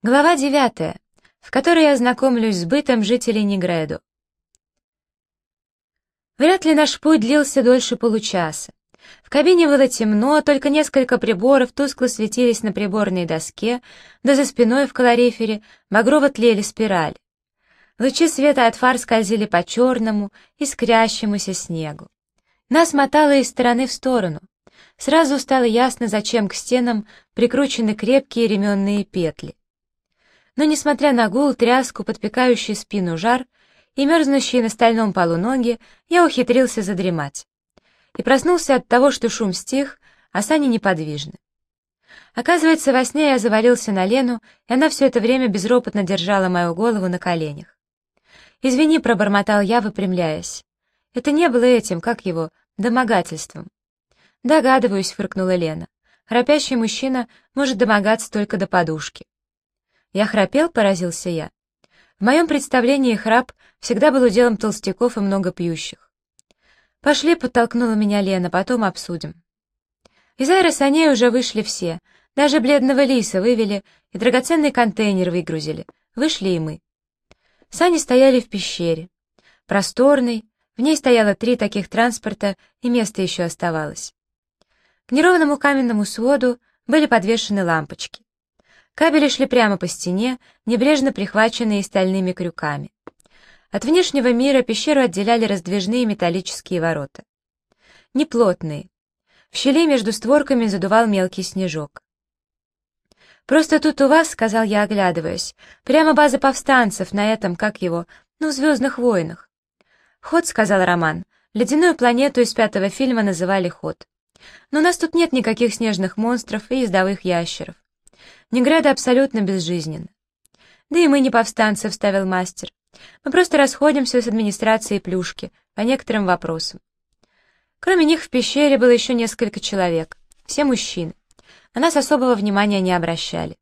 Глава девятая, в которой я знакомлюсь с бытом жителей Негреду. Вряд ли наш путь длился дольше получаса. В кабине было темно, только несколько приборов тускло светились на приборной доске, да за спиной в калорифере багрово тлели спирали. Лучи света от фар скользили по черному, искрящемуся снегу. Нас мотало из стороны в сторону. Сразу стало ясно, зачем к стенам прикручены крепкие ременные петли но, несмотря на гул, тряску, подпекающий спину жар и мерзнущие на стальном полу ноги, я ухитрился задремать. И проснулся от того, что шум стих, а сани неподвижны. Оказывается, во сне я завалился на Лену, и она все это время безропотно держала мою голову на коленях. «Извини», — пробормотал я, выпрямляясь. «Это не было этим, как его, домогательством». «Догадываюсь», — фыркнула Лена. «Храпящий мужчина может домогаться только до подушки». Я храпел, поразился я. В моем представлении храп всегда был уделом толстяков и много пьющих. «Пошли», — подтолкнула меня Лена, — «потом обсудим». Из аэросаней уже вышли все, даже бледного лиса вывели и драгоценный контейнер выгрузили. Вышли и мы. Сани стояли в пещере. Просторной, в ней стояло три таких транспорта, и место еще оставалось. К неровному каменному своду были подвешены лампочки. Кабели шли прямо по стене, небрежно прихваченные стальными крюками. От внешнего мира пещеру отделяли раздвижные металлические ворота. Неплотные. В щели между створками задувал мелкий снежок. «Просто тут у вас, — сказал я, оглядываясь, — прямо база повстанцев на этом, как его, ну, «Звездных войнах». «Ход», — сказал Роман. «Ледяную планету из пятого фильма называли Ход. Но у нас тут нет никаких снежных монстров и ездовых ящеров. Неграда абсолютно безжизненна. «Да и мы не повстанцы», — вставил мастер. «Мы просто расходимся с администрацией плюшки по некоторым вопросам». Кроме них в пещере было еще несколько человек, все мужчины. На нас особого внимания не обращали.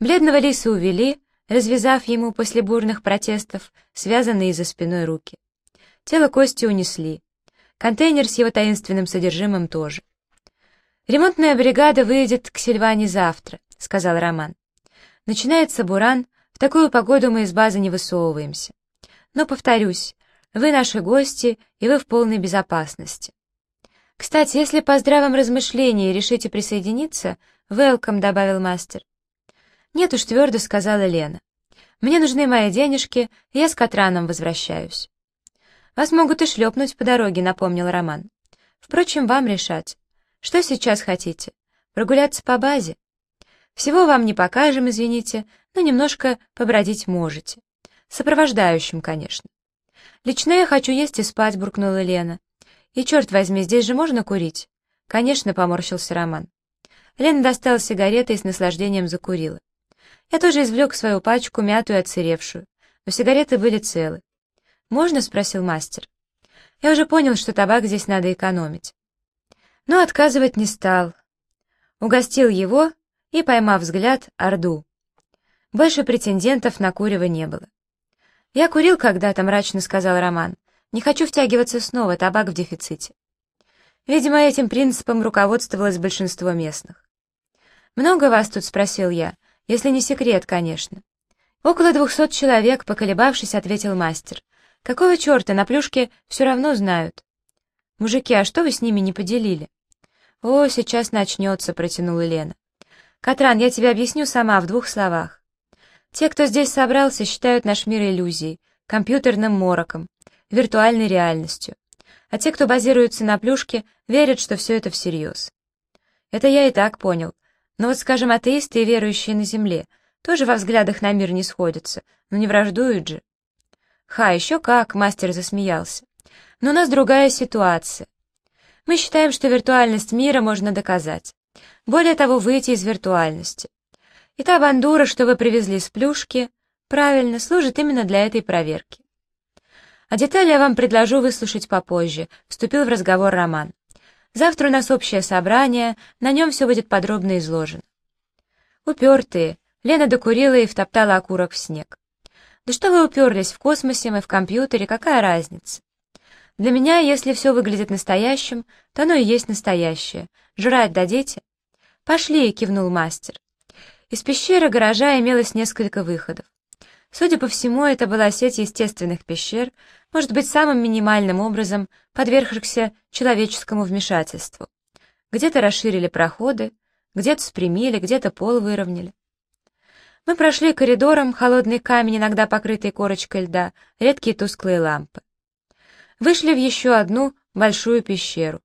Бледного лиса увели, развязав ему после бурных протестов связанные за спиной руки. Тело Кости унесли. Контейнер с его таинственным содержимым тоже. Ремонтная бригада выйдет к Сильване завтра. — сказал Роман. «Начинается буран, в такую погоду мы из базы не высовываемся. Но, повторюсь, вы наши гости, и вы в полной безопасности. Кстати, если по здравом размышлении решите присоединиться, welcome», — добавил мастер. «Нет уж, твердо», — сказала Лена. «Мне нужны мои денежки, я с Катраном возвращаюсь». «Вас могут и шлепнуть по дороге», — напомнил Роман. «Впрочем, вам решать. Что сейчас хотите? Прогуляться по базе?» Всего вам не покажем, извините, но немножко побродить можете. Сопровождающим, конечно. Лично я хочу есть и спать, буркнула Лена. И черт возьми, здесь же можно курить? Конечно, поморщился Роман. Лена достала сигареты и с наслаждением закурила. Я тоже извлек свою пачку, мятую и отсыревшую, но сигареты были целы. «Можно?» — спросил мастер. Я уже понял, что табак здесь надо экономить. Но отказывать не стал. Угостил его и, поймав взгляд, Орду. Больше претендентов на курево не было. «Я курил когда-то», — мрачно сказал Роман. «Не хочу втягиваться снова, табак в дефиците». Видимо, этим принципом руководствовалось большинство местных. «Много вас тут?» — спросил я. «Если не секрет, конечно». «Около двухсот человек», — поколебавшись, ответил мастер. «Какого черта, на плюшке все равно знают». «Мужики, а что вы с ними не поделили?» «О, сейчас начнется», — протянула Лена. Катран, я тебе объясню сама в двух словах. Те, кто здесь собрался, считают наш мир иллюзией, компьютерным мороком, виртуальной реальностью. А те, кто базируется на плюшке, верят, что все это всерьез. Это я и так понял. Но вот, скажем, атеисты и верующие на Земле тоже во взглядах на мир не сходятся, но не враждуют же. Ха, еще как, мастер засмеялся. Но у нас другая ситуация. Мы считаем, что виртуальность мира можно доказать. Более того, выйти из виртуальности. И та бандура, что вы привезли с плюшки, правильно, служит именно для этой проверки. А детали я вам предложу выслушать попозже, вступил в разговор Роман. Завтра у нас общее собрание, на нем все будет подробно изложено. Упертые. Лена докурила и втоптала окурок в снег. Да что вы уперлись, в космосе мы, в компьютере, какая разница? Для меня, если все выглядит настоящим, то оно и есть настоящее. Жрать дадите? «Пошли!» — кивнул мастер. Из пещеры гаража имелось несколько выходов. Судя по всему, это была сеть естественных пещер, может быть, самым минимальным образом подвергшихся человеческому вмешательству. Где-то расширили проходы, где-то спрямили, где-то пол выровняли. Мы прошли коридором, холодный камень, иногда покрытый корочкой льда, редкие тусклые лампы. Вышли в еще одну большую пещеру.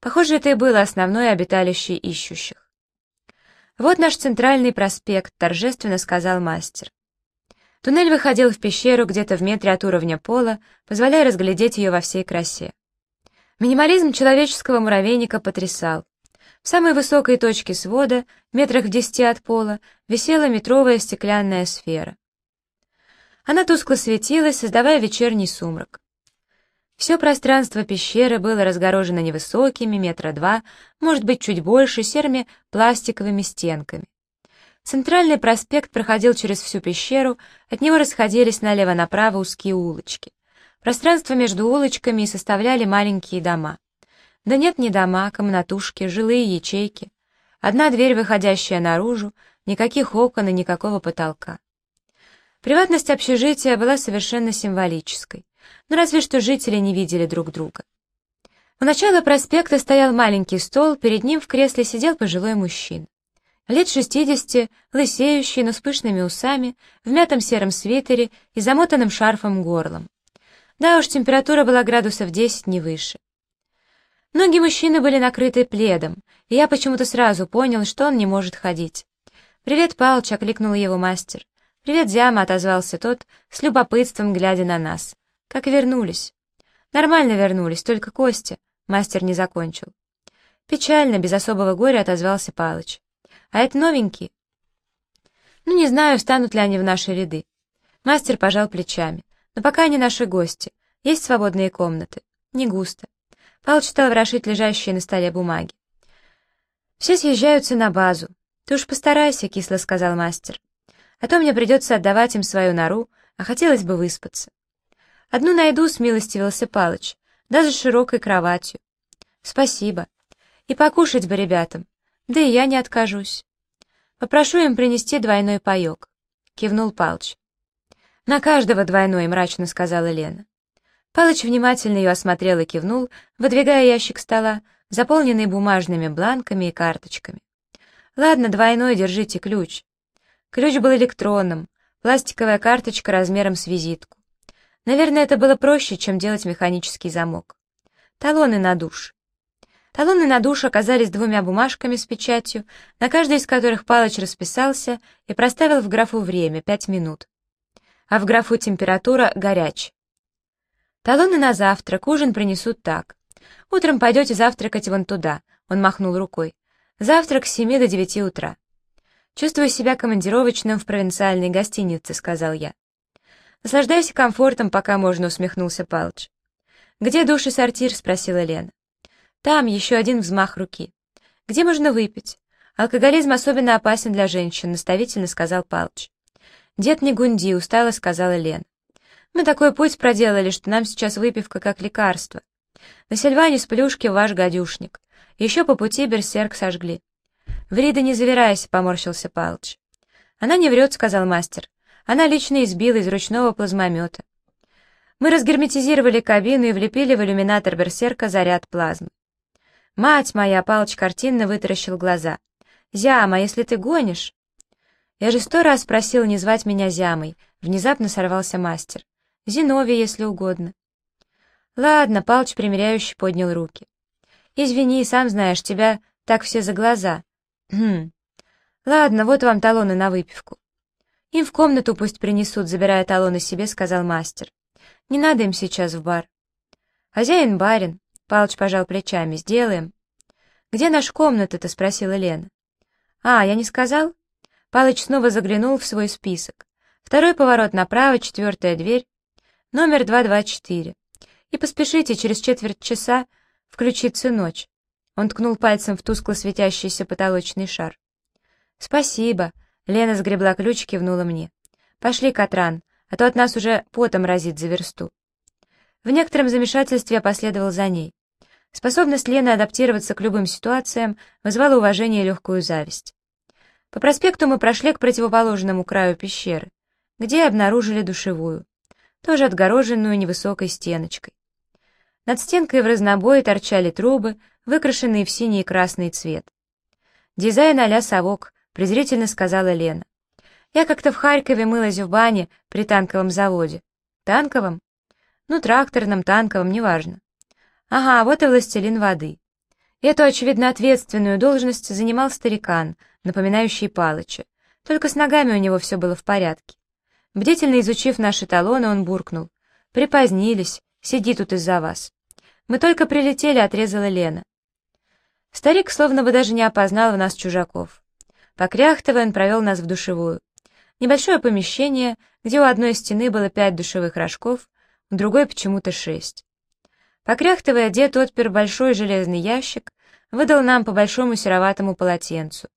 Похоже, это и было основное обиталище ищущих. «Вот наш центральный проспект», — торжественно сказал мастер. Туннель выходил в пещеру где-то в метре от уровня пола, позволяя разглядеть ее во всей красе. Минимализм человеческого муравейника потрясал. В самой высокой точке свода, метрах в десяти от пола, висела метровая стеклянная сфера. Она тускло светилась, создавая вечерний сумрак. Все пространство пещеры было разгорожено невысокими, метра два, может быть, чуть больше, серыми пластиковыми стенками. Центральный проспект проходил через всю пещеру, от него расходились налево-направо узкие улочки. Пространство между улочками составляли маленькие дома. Да нет, не дома, комнатушки, жилые ячейки. Одна дверь, выходящая наружу, никаких окон и никакого потолка. Приватность общежития была совершенно символической но разве что жители не видели друг друга. У начала проспекта стоял маленький стол, перед ним в кресле сидел пожилой мужчина. Лет шестидесяти, лысеющий, но с пышными усами, в мятом сером свитере и замотанным шарфом горлом. Да уж, температура была градусов десять, не выше. Ноги мужчины были накрыты пледом, и я почему-то сразу понял, что он не может ходить. «Привет, Палыч!» — окликнул его мастер. «Привет, Зяма!» — отозвался тот, с любопытством глядя на нас. Как вернулись? Нормально вернулись, только Костя. Мастер не закончил. Печально, без особого горя отозвался Палыч. А это новенький? Ну, не знаю, станут ли они в наши ряды. Мастер пожал плечами. Но пока они наши гости. Есть свободные комнаты? Не густо. Палыч стал ворошить лежащие на столе бумаги. Все съезжаются на базу. Ты уж постарайся, кисло сказал мастер. А то мне придется отдавать им свою нору, а хотелось бы выспаться. Одну найду, смилостивился Палыч, даже широкой кроватью. Спасибо. И покушать бы ребятам. Да и я не откажусь. Попрошу им принести двойной паек. Кивнул Палыч. На каждого двойной, мрачно сказала Лена. Палыч внимательно ее осмотрел и кивнул, выдвигая ящик стола, заполненный бумажными бланками и карточками. «Ладно, двойной, держите ключ». Ключ был электронным, пластиковая карточка размером с визитку. Наверное, это было проще, чем делать механический замок. Талоны на душ. Талоны на душ оказались двумя бумажками с печатью, на каждой из которых Палыч расписался и проставил в графу время — пять минут. А в графу температура — горяч. Талоны на завтрак, ужин принесут так. Утром пойдете завтракать вон туда, он махнул рукой. Завтрак с семи до девяти утра. Чувствую себя командировочным в провинциальной гостинице, сказал я. «Наслаждайся комфортом, пока можно», — усмехнулся Палыч. «Где душ и сортир?» — спросила Лена. «Там еще один взмах руки. Где можно выпить? Алкоголизм особенно опасен для женщин», — наставительно сказал Палыч. «Дед не гунди», — устало сказала Лена. «Мы такой путь проделали, что нам сейчас выпивка как лекарство. На Сильване с плюшки ваш гадюшник. Еще по пути берсерк сожгли». «Ври да не завирайся», — поморщился Палыч. «Она не врет», — сказал мастер. Она лично избила из ручного плазмомета. Мы разгерметизировали кабину и влепили в иллюминатор берсерка заряд плазмы. «Мать моя!» — Палыч картинно вытаращил глаза. «Зяма, если ты гонишь...» «Я же сто раз просил не звать меня Зямой», — внезапно сорвался мастер. «Зиновий, если угодно». «Ладно», — Палыч примиряющий поднял руки. «Извини, сам знаешь, тебя так все за глаза». «Хм. Ладно, вот вам талоны на выпивку». «Им в комнату пусть принесут, забирая талоны себе», — сказал мастер. «Не надо им сейчас в бар». «Хозяин барин», — Палыч пожал плечами, — «сделаем». «Где наша комната-то?» — спросила Лена. «А, я не сказал?» Палыч снова заглянул в свой список. Второй поворот направо, четвертая дверь, номер 224. И поспешите, через четверть часа включится ночь. Он ткнул пальцем в тускло светящийся потолочный шар. «Спасибо», Лена сгребла ключ и кивнула мне. «Пошли, Катран, а то от нас уже потом разит за версту». В некотором замешательстве я последовал за ней. Способность Лены адаптироваться к любым ситуациям вызвала уважение и легкую зависть. По проспекту мы прошли к противоположному краю пещеры, где обнаружили душевую, тоже отгороженную невысокой стеночкой. Над стенкой в разнобой торчали трубы, выкрашенные в синий и красный цвет. «Дизайн а-ля совок», — презрительно сказала Лена. «Я как-то в Харькове мылась в бане при танковом заводе». «Танковом?» «Ну, тракторном, танковом, неважно». «Ага, вот и властелин воды». Эту, очевидно, ответственную должность занимал старикан, напоминающий Палыча. Только с ногами у него все было в порядке. Бдительно изучив наши талоны, он буркнул. «Припозднились, сиди тут из-за вас». «Мы только прилетели», — отрезала Лена. Старик словно бы даже не опознал в нас чужаков. Покряхтывая, он провел нас в душевую. Небольшое помещение, где у одной стены было пять душевых рожков, у другой почему-то шесть. Покряхтывая, дед отпер большой железный ящик, выдал нам по большому сероватому полотенцу.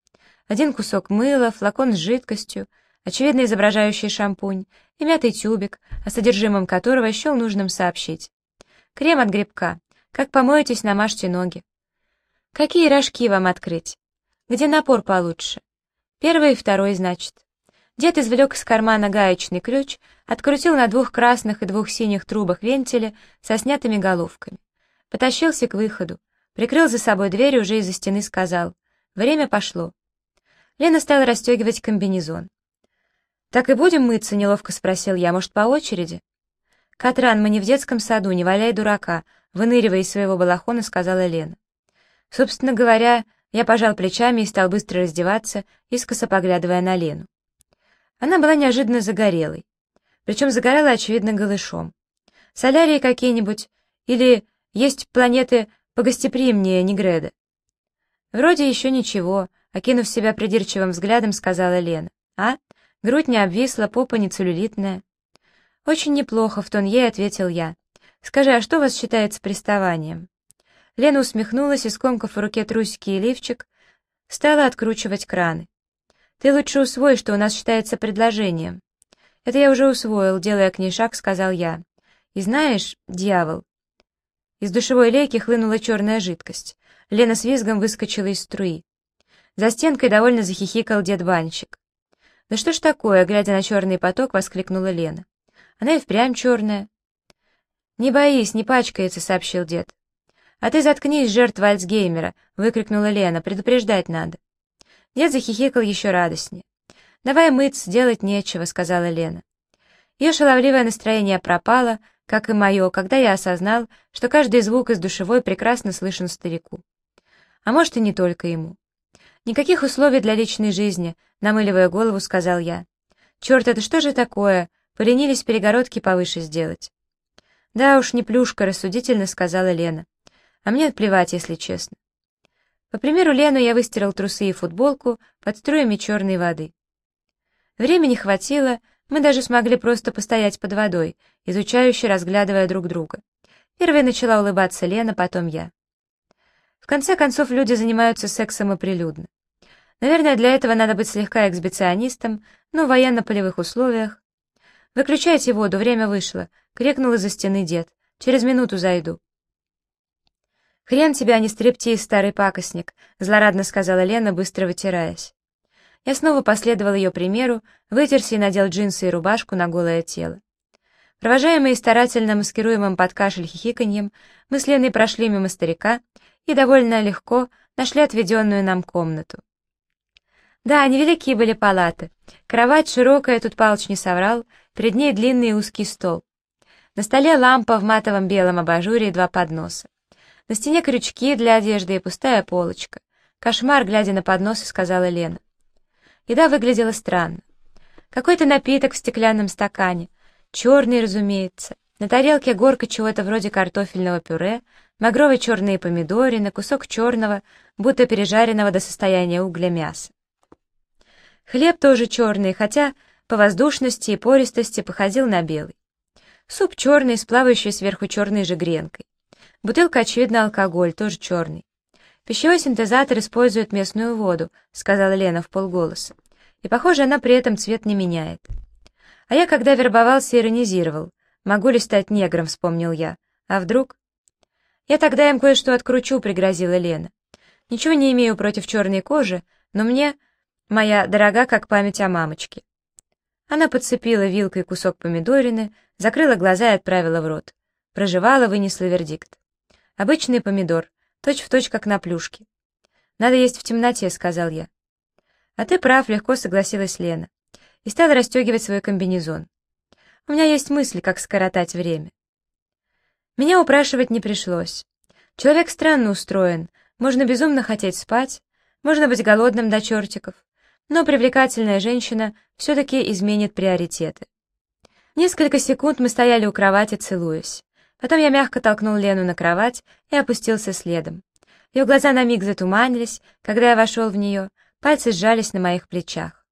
Один кусок мыла, флакон с жидкостью, очевидно изображающий шампунь, и мятый тюбик, о содержимом которого счел нужным сообщить. Крем от грибка. Как помоетесь, намажьте ноги. Какие рожки вам открыть? Где напор получше? Первый и второй, значит. Дед извлек из кармана гаечный ключ, открутил на двух красных и двух синих трубах вентиля со снятыми головками. Потащился к выходу, прикрыл за собой дверь и уже из-за стены сказал. Время пошло. Лена стала расстегивать комбинезон. «Так и будем мыться?» — неловко спросил я. «Может, по очереди?» «Катран, мы не в детском саду, не валяй дурака», — выныривая из своего балахона, сказала Лена. Собственно говоря, я пожал плечами и стал быстро раздеваться, искоса поглядывая на Лену. Она была неожиданно загорелой. Причем загорела, очевидно, голышом. Солярии какие-нибудь? Или есть планеты погостеприимнее Негреда? Вроде еще ничего, окинув себя придирчивым взглядом, сказала Лена. А? Грудь не обвисла, попа не целлюлитная. Очень неплохо, в тон ей ответил я. Скажи, а что вас считается приставанием? Лена усмехнулась и, скомкав в руке трусики и лифчик, стала откручивать краны. «Ты лучше усвой, что у нас считается предложением». «Это я уже усвоил», — делая к ней шаг, сказал я. «И знаешь, дьявол...» Из душевой лейки хлынула черная жидкость. Лена с визгом выскочила из струи. За стенкой довольно захихикал дед-банщик. «Да что ж такое?» — глядя на черный поток, воскликнула Лена. «Она и впрямь черная». «Не боись, не пачкается», — сообщил дед. «А ты заткнись, жертва Альцгеймера!» — выкрикнула Лена. «Предупреждать надо». Дед захихикал еще радостнее. «Давай мыться, делать нечего», — сказала Лена. Ее шаловливое настроение пропало, как и мое, когда я осознал, что каждый звук из душевой прекрасно слышен старику. А может, и не только ему. «Никаких условий для личной жизни», — намыливая голову, сказал я. «Черт, это что же такое? Поленились перегородки повыше сделать». «Да уж, не плюшка», — рассудительно сказала Лена а мне плевать, если честно. По примеру Лену я выстирал трусы и футболку под струями черной воды. Времени хватило, мы даже смогли просто постоять под водой, изучающе разглядывая друг друга. Первой начала улыбаться Лена, потом я. В конце концов, люди занимаются сексом и прилюдно. Наверное, для этого надо быть слегка эксбиционистом, но в военно-полевых условиях. «Выключайте воду, время вышло», — крикнул из-за стены дед. «Через минуту зайду». «Хрен тебя, а не стриптиз, старый пакостник», — злорадно сказала Лена, быстро вытираясь. Я снова последовал ее примеру, вытерся и надел джинсы и рубашку на голое тело. Провожаемые старательно маскируемым под кашель хихиканьем, мы с Леной прошли мимо старика и довольно легко нашли отведенную нам комнату. Да, невеликие были палаты. Кровать широкая, тут Палыч не соврал, перед ней длинный узкий стол. На столе лампа в матовом белом абажуре и два подноса. На стене крючки для одежды и пустая полочка. Кошмар, глядя на поднос, сказала Лена. Еда выглядела странно. Какой-то напиток в стеклянном стакане. Черный, разумеется. На тарелке горка чего-то вроде картофельного пюре, магровые черные помидоры, кусок черного, будто пережаренного до состояния угля мяса. Хлеб тоже черный, хотя по воздушности и пористости походил на белый. Суп черный, с плавающей сверху черной же гренкой. Бутылка, очевидно, алкоголь, тоже черный. «Пищевой синтезатор использует местную воду», — сказала Лена в полголоса. «И, похоже, она при этом цвет не меняет». А я, когда вербовался, иронизировал. «Могу ли стать негром?» — вспомнил я. «А вдруг?» «Я тогда им кое-что откручу», — пригрозила Лена. «Ничего не имею против черной кожи, но мне моя дорога, как память о мамочке». Она подцепила вилкой кусок помидорины, закрыла глаза и отправила в рот. Прожевала, вынесла вердикт. Обычный помидор, точь-в-точь, точь, как на плюшке. «Надо есть в темноте», — сказал я. «А ты прав», — легко согласилась Лена. И стала расстегивать свой комбинезон. «У меня есть мысли, как скоротать время». Меня упрашивать не пришлось. Человек странно устроен, можно безумно хотеть спать, можно быть голодным до чертиков, но привлекательная женщина все-таки изменит приоритеты. Несколько секунд мы стояли у кровати, целуясь. Потом я мягко толкнул Лену на кровать и опустился следом. Ее глаза на миг затуманились, когда я вошел в нее, пальцы сжались на моих плечах.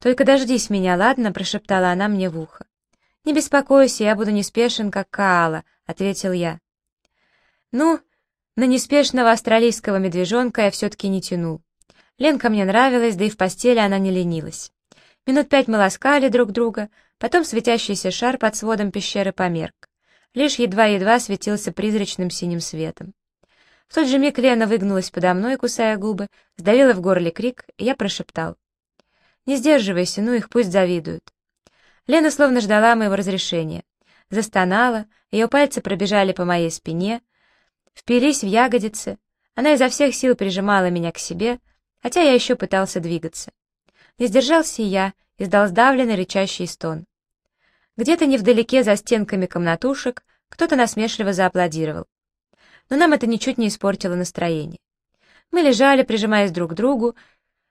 «Только дождись меня, ладно?» — прошептала она мне в ухо. «Не беспокойся, я буду неспешен, как Каала», — ответил я. «Ну, на неспешного австралийского медвежонка я все-таки не тянул. Ленка мне нравилась, да и в постели она не ленилась. Минут пять мы ласкали друг друга, потом светящийся шар под сводом пещеры померк. Лишь едва-едва светился призрачным синим светом. В тот же миг Лена выгнулась подо мной, кусая губы, сдавила в горле крик, и я прошептал. «Не сдерживайся, ну их пусть завидуют». Лена словно ждала моего разрешения. Застонала, ее пальцы пробежали по моей спине, впились в ягодицы. Она изо всех сил прижимала меня к себе, хотя я еще пытался двигаться. Не сдержался и я, издал сдавленный рычащий стон. Где-то невдалеке за стенками комнатушек кто-то насмешливо зааплодировал. Но нам это ничуть не испортило настроение. Мы лежали, прижимаясь друг к другу.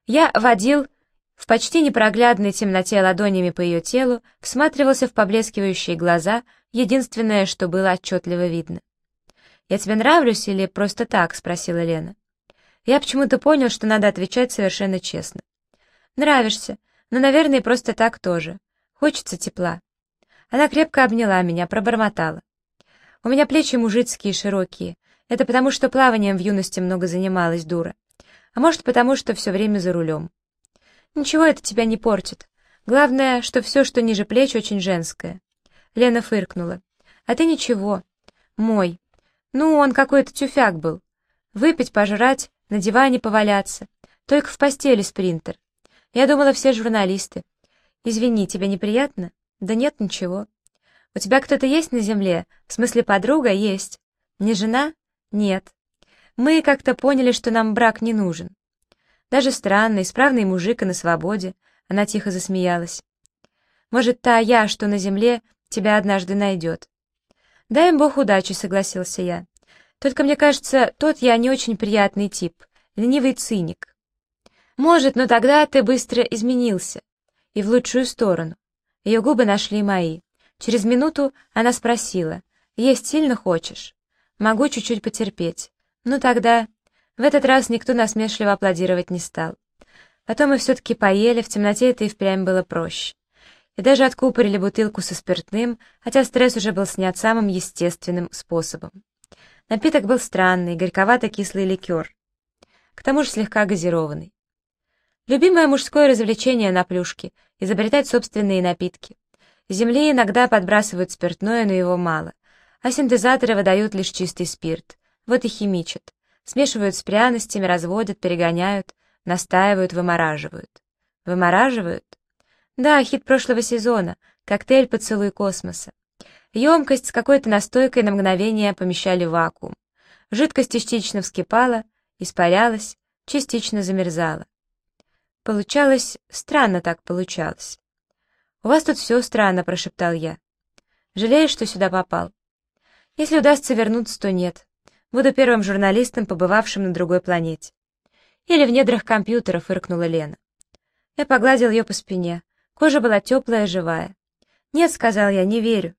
Я водил в почти непроглядной темноте ладонями по ее телу, всматривался в поблескивающие глаза, единственное, что было отчетливо видно. «Я тебе нравлюсь или просто так?» — спросила Лена. Я почему-то понял, что надо отвечать совершенно честно. «Нравишься, но, наверное, просто так тоже. Хочется тепла». Она крепко обняла меня, пробормотала. «У меня плечи мужицкие, широкие. Это потому, что плаванием в юности много занималась, дура. А может, потому, что все время за рулем. Ничего это тебя не портит. Главное, что все, что ниже плеч, очень женское». Лена фыркнула. «А ты ничего. Мой. Ну, он какой-то тюфяк был. Выпить, пожрать, на диване поваляться. Только в постели спринтер. Я думала, все журналисты. Извини, тебе неприятно? Да нет, ничего. У тебя кто-то есть на земле? В смысле, подруга есть. Не жена? Нет. Мы как-то поняли, что нам брак не нужен. Даже странный, исправный мужик и на свободе. Она тихо засмеялась. Может, та я, что на земле, тебя однажды найдет. Дай им Бог удачи, согласился я. Только мне кажется, тот я не очень приятный тип, ленивый циник. Может, но тогда ты быстро изменился. И в лучшую сторону. Ее губы нашли мои. Через минуту она спросила, «Есть сильно хочешь?» «Могу чуть-чуть потерпеть». Ну тогда... В этот раз никто насмешливо аплодировать не стал. Потом мы все-таки поели, в темноте это и впрямь было проще. И даже откупорили бутылку со спиртным, хотя стресс уже был снят самым естественным способом. Напиток был странный, горьковато-кислый ликер. К тому же слегка газированный. Любимое мужское развлечение на плюшке — изобретать собственные напитки. Земли иногда подбрасывают спиртное, но его мало. А синтезаторы выдают лишь чистый спирт. Вот и химичат. Смешивают с пряностями, разводят, перегоняют, настаивают, вымораживают. Вымораживают? Да, хит прошлого сезона. Коктейль «Поцелуй космоса». Емкость с какой-то настойкой на мгновение помещали в вакуум. Жидкость частично вскипала, испарялась, частично замерзала. Получалось, странно так получалось. «У вас тут все странно», — прошептал я. «Жалеешь, что сюда попал?» «Если удастся вернуться, то нет. Буду первым журналистом, побывавшим на другой планете». «Или в недрах компьютера», — фыркнула Лена. Я погладил ее по спине. Кожа была теплая, живая. «Нет», — сказал я, — «не верю.